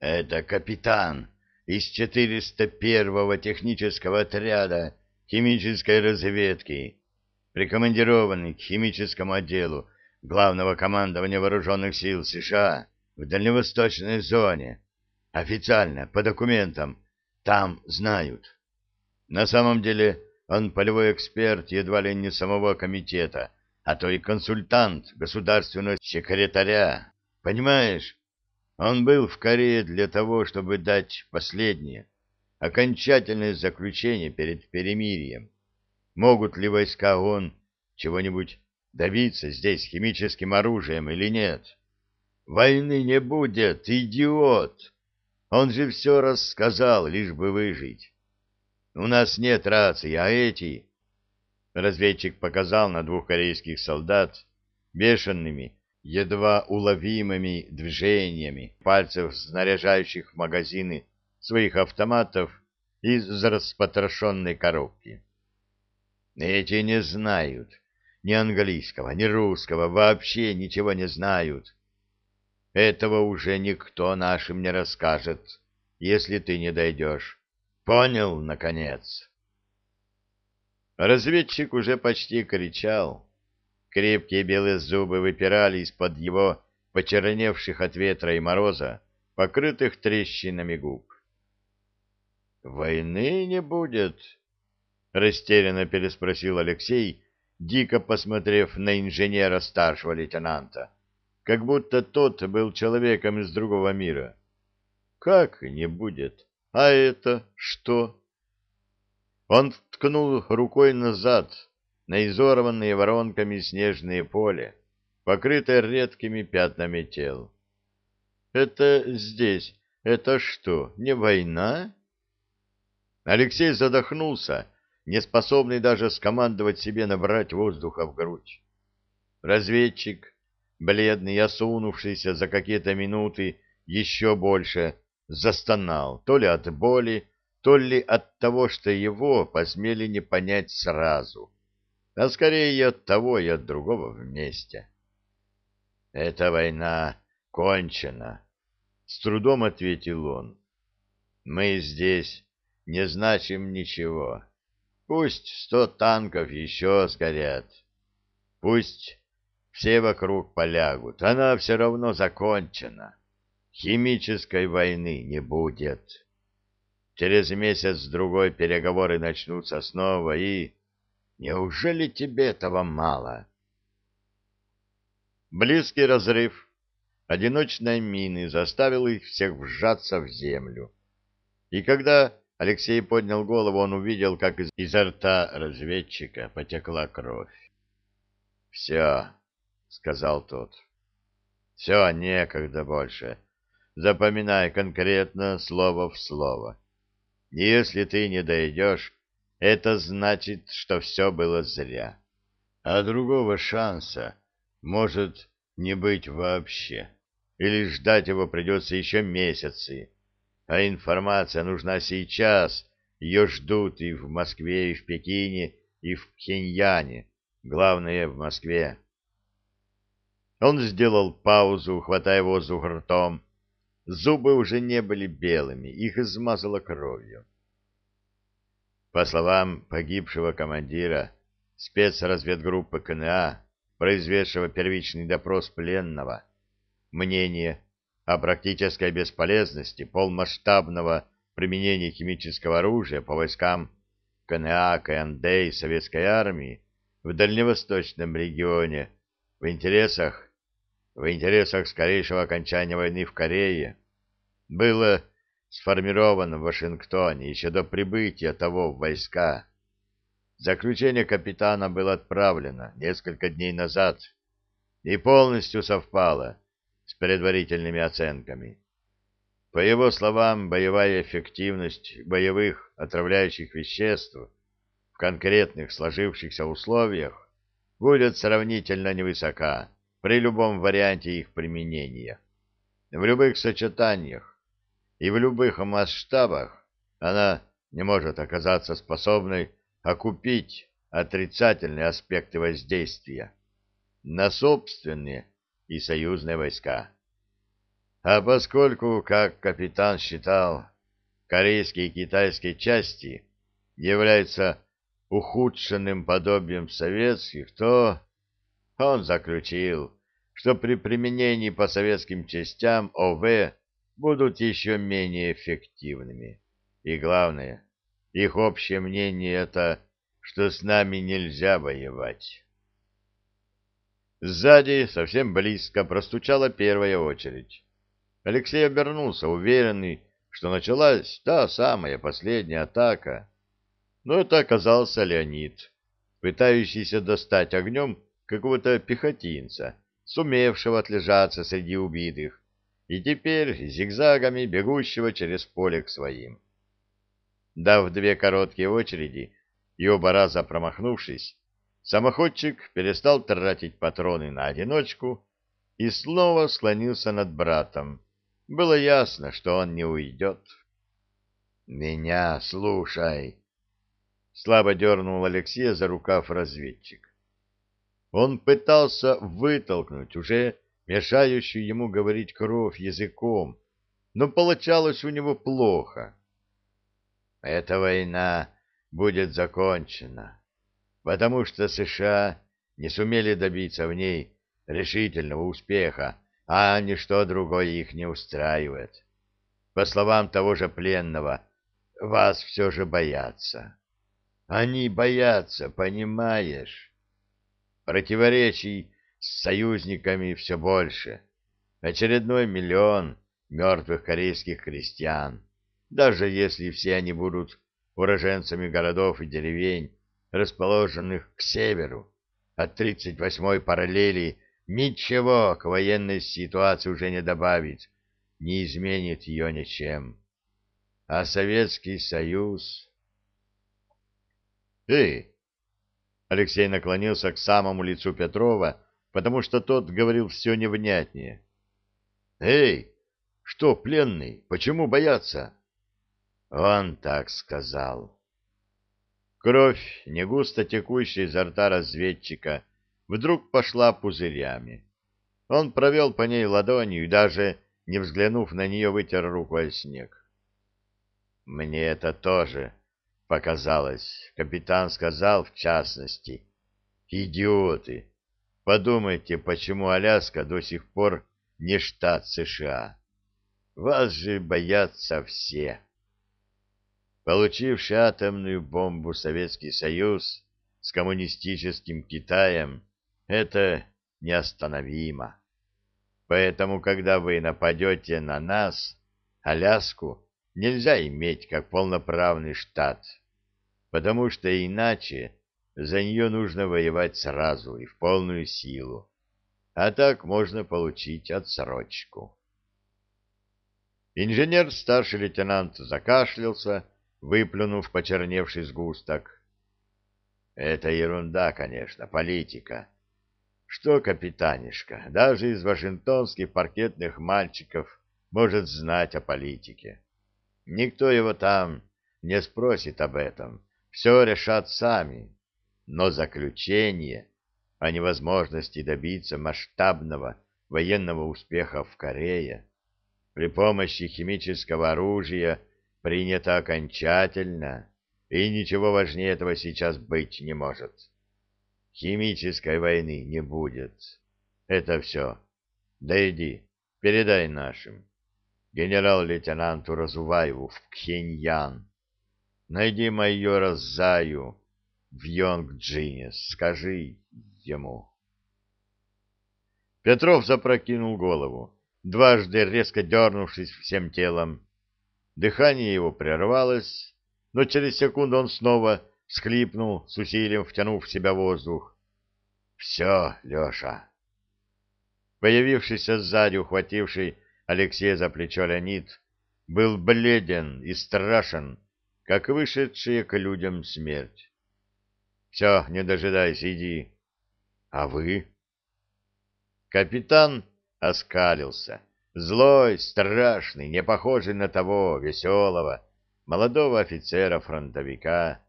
Это капитан из 401-го технического отряда химической разведки, прикомандированный к химическому отделу Главного командования Вооруженных сил США в дальневосточной зоне. Официально, по документам, там знают. На самом деле он полевой эксперт едва ли не самого комитета, а то и консультант государственного секретаря. Понимаешь? Он был в Корее для того, чтобы дать последнее, окончательное заключение перед перемирием. Могут ли войска ООН чего-нибудь добиться здесь химическим оружием или нет? Войны не будет, идиот! Он же все рассказал, лишь бы выжить. У нас нет рации, а эти... Разведчик показал на двух корейских солдат бешеными, едва уловимыми движениями пальцев, снаряжающих магазины своих автоматов из распотрошенной коробки. Эти не знают ни английского, ни русского, вообще ничего не знают. Этого уже никто нашим не расскажет, если ты не дойдешь. Понял, наконец? Разведчик уже почти кричал. Крепкие белые зубы выпирали из-под его почерневших от ветра и мороза, покрытых трещинами губ. «Войны не будет?» — растерянно переспросил Алексей, дико посмотрев на инженера старшего лейтенанта, как будто тот был человеком из другого мира. «Как не будет? А это что?» Он ткнул рукой назад, на изорванные воронками снежные поле, покрытое редкими пятнами тел. «Это здесь. Это что, не война?» Алексей задохнулся, не способный даже скомандовать себе набрать воздуха в грудь. Разведчик, бледный осунувшийся за какие-то минуты еще больше, застонал, то ли от боли, то ли от того, что его посмели не понять сразу а скорее и от того, и от другого вместе. «Эта война кончена», — с трудом ответил он. «Мы здесь не значим ничего. Пусть сто танков еще сгорят. Пусть все вокруг полягут. Она все равно закончена. Химической войны не будет. Через месяц-другой переговоры начнутся снова, и Неужели тебе этого мало? Близкий разрыв одиночной мины заставил их всех вжаться в землю. И когда Алексей поднял голову, он увидел, как из изо рта разведчика потекла кровь. — Все, — сказал тот. — Все, некогда больше. Запоминай конкретно слово в слово. Если ты не дойдешь, это значит, что все было зря. А другого шанса может не быть вообще. Или ждать его придется еще месяцы. А информация нужна сейчас. Ее ждут и в Москве, и в Пекине, и в Пхеньяне. Главное, в Москве. Он сделал паузу, хватая воздух ртом. Зубы уже не были белыми, их измазало кровью. По словам погибшего командира спецразведгруппы КНА, произведшего первичный допрос пленного, мнение о практической бесполезности полмасштабного применения химического оружия по войскам КНА, КНД и Советской армии в дальневосточном регионе в интересах в интересах скорейшего окончания войны в Корее было сформирован в Вашингтоне еще до прибытия того в войска. Заключение капитана было отправлено несколько дней назад и полностью совпало с предварительными оценками. По его словам, боевая эффективность боевых отравляющих веществ в конкретных сложившихся условиях будет сравнительно невысока при любом варианте их применения. В любых сочетаниях и в любых масштабах она не может оказаться способной окупить отрицательные аспекты воздействия на собственные и союзные войска. А поскольку, как капитан считал, корейские и китайские части являются ухудшенным подобием советских, то он заключил, что при применении по советским частям ОВ будут еще менее эффективными. И главное, их общее мнение это, что с нами нельзя воевать. Сзади, совсем близко, простучала первая очередь. Алексей обернулся, уверенный, что началась та самая последняя атака. Но это оказался Леонид, пытающийся достать огнем какого-то пехотинца, сумевшего отлежаться среди убитых, и теперь зигзагами бегущего через поле к своим. Дав две короткие очереди и оба раза промахнувшись, самоходчик перестал тратить патроны на одиночку и снова склонился над братом. Было ясно, что он не уйдет. «Меня слушай!» Слабо дернул Алексея за рукав разведчик. Он пытался вытолкнуть уже мешающую ему говорить кровь языком, но получалось у него плохо. Эта война будет закончена, потому что США не сумели добиться в ней решительного успеха, а ничто другое их не устраивает. По словам того же пленного, вас все же боятся. Они боятся, понимаешь? Противоречий с союзниками все больше. Очередной миллион мертвых корейских крестьян. Даже если все они будут уроженцами городов и деревень, расположенных к северу, от 38-й параллели ничего к военной ситуации уже не добавит, не изменит ее ничем. А Советский Союз... «Эй!» Алексей наклонился к самому лицу Петрова, потому что тот говорил все невнятнее. «Эй! Что, пленный, почему бояться?» «Он так сказал». Кровь, не густо текущая изо рта разведчика, вдруг пошла пузырями. Он провел по ней ладонью и даже, не взглянув на нее, вытер рукой снег. «Мне это тоже показалось. Капитан сказал, в частности. Идиоты! Подумайте, почему Аляска до сих пор не штат США. Вас же боятся все. Получивший атомную бомбу Советский Союз с коммунистическим Китаем, это неостановимо. Поэтому, когда вы нападете на нас, Аляску нельзя иметь как полноправный штат, потому что иначе за нее нужно воевать сразу и в полную силу, а так можно получить отсрочку. Инженер-старший лейтенант закашлялся, выплюнув почерневший сгусток. Это ерунда, конечно, политика. Что, капитанишка, даже из вашингтонских паркетных мальчиков может знать о политике? Никто его там не спросит об этом. Все решат сами. Но заключение о невозможности добиться масштабного военного успеха в Корее при помощи химического оружия принято окончательно, и ничего важнее этого сейчас быть не может. Химической войны не будет. Это все. Да иди, передай нашим генерал-лейтенанту Разуваеву в Пхеньян. Найди майора Заю в Йонг-Джине, скажи ему. Петров запрокинул голову, дважды резко дернувшись всем телом. Дыхание его прервалось, но через секунду он снова всхлипнул, с усилием втянув в себя воздух. — Все, Леша. Появившийся сзади, ухвативший Алексей за плечо Леонид был бледен и страшен, как вышедшая к людям смерть. — Все, не дожидайся, иди. — А вы? Капитан оскалился, злой, страшный, не похожий на того веселого, молодого офицера-фронтовика,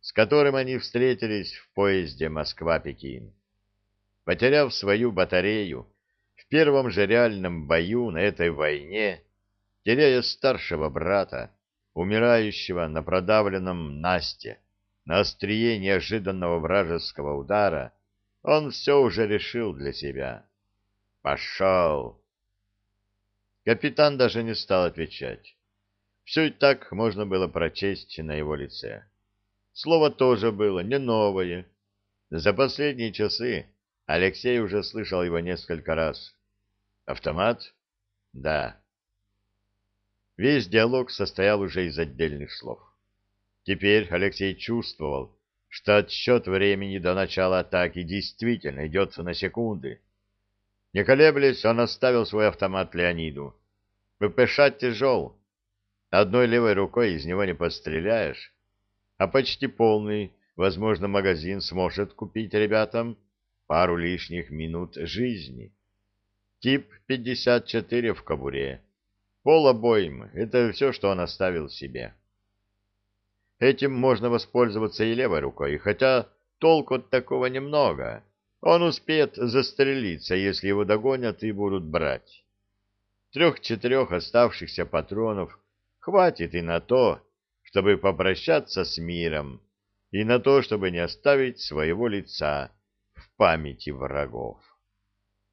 с которым они встретились в поезде Москва-Пекин. Потеряв свою батарею, в первом же реальном бою на этой войне, теряя старшего брата, умирающего на продавленном Насте, на острие неожиданного вражеского удара, он все уже решил для себя. Пошел! Капитан даже не стал отвечать. Все и так можно было прочесть на его лице. Слово тоже было не новое. За последние часы Алексей уже слышал его несколько раз. Автомат? Да. Весь диалог состоял уже из отдельных слов. Теперь Алексей чувствовал, что отсчет времени до начала атаки действительно идет на секунды. Не колеблясь, он оставил свой автомат Леониду. ППШ тяжел. Одной левой рукой из него не постреляешь, а почти полный, возможно, магазин сможет купить ребятам пару лишних минут жизни. Тип 54 в кобуре. Пол обоймы — это все, что он оставил себе. Этим можно воспользоваться и левой рукой, хотя толку от такого немного. Он успеет застрелиться, если его догонят и будут брать. Трех-четырех оставшихся патронов хватит и на то, чтобы попрощаться с миром, и на то, чтобы не оставить своего лица в памяти врагов.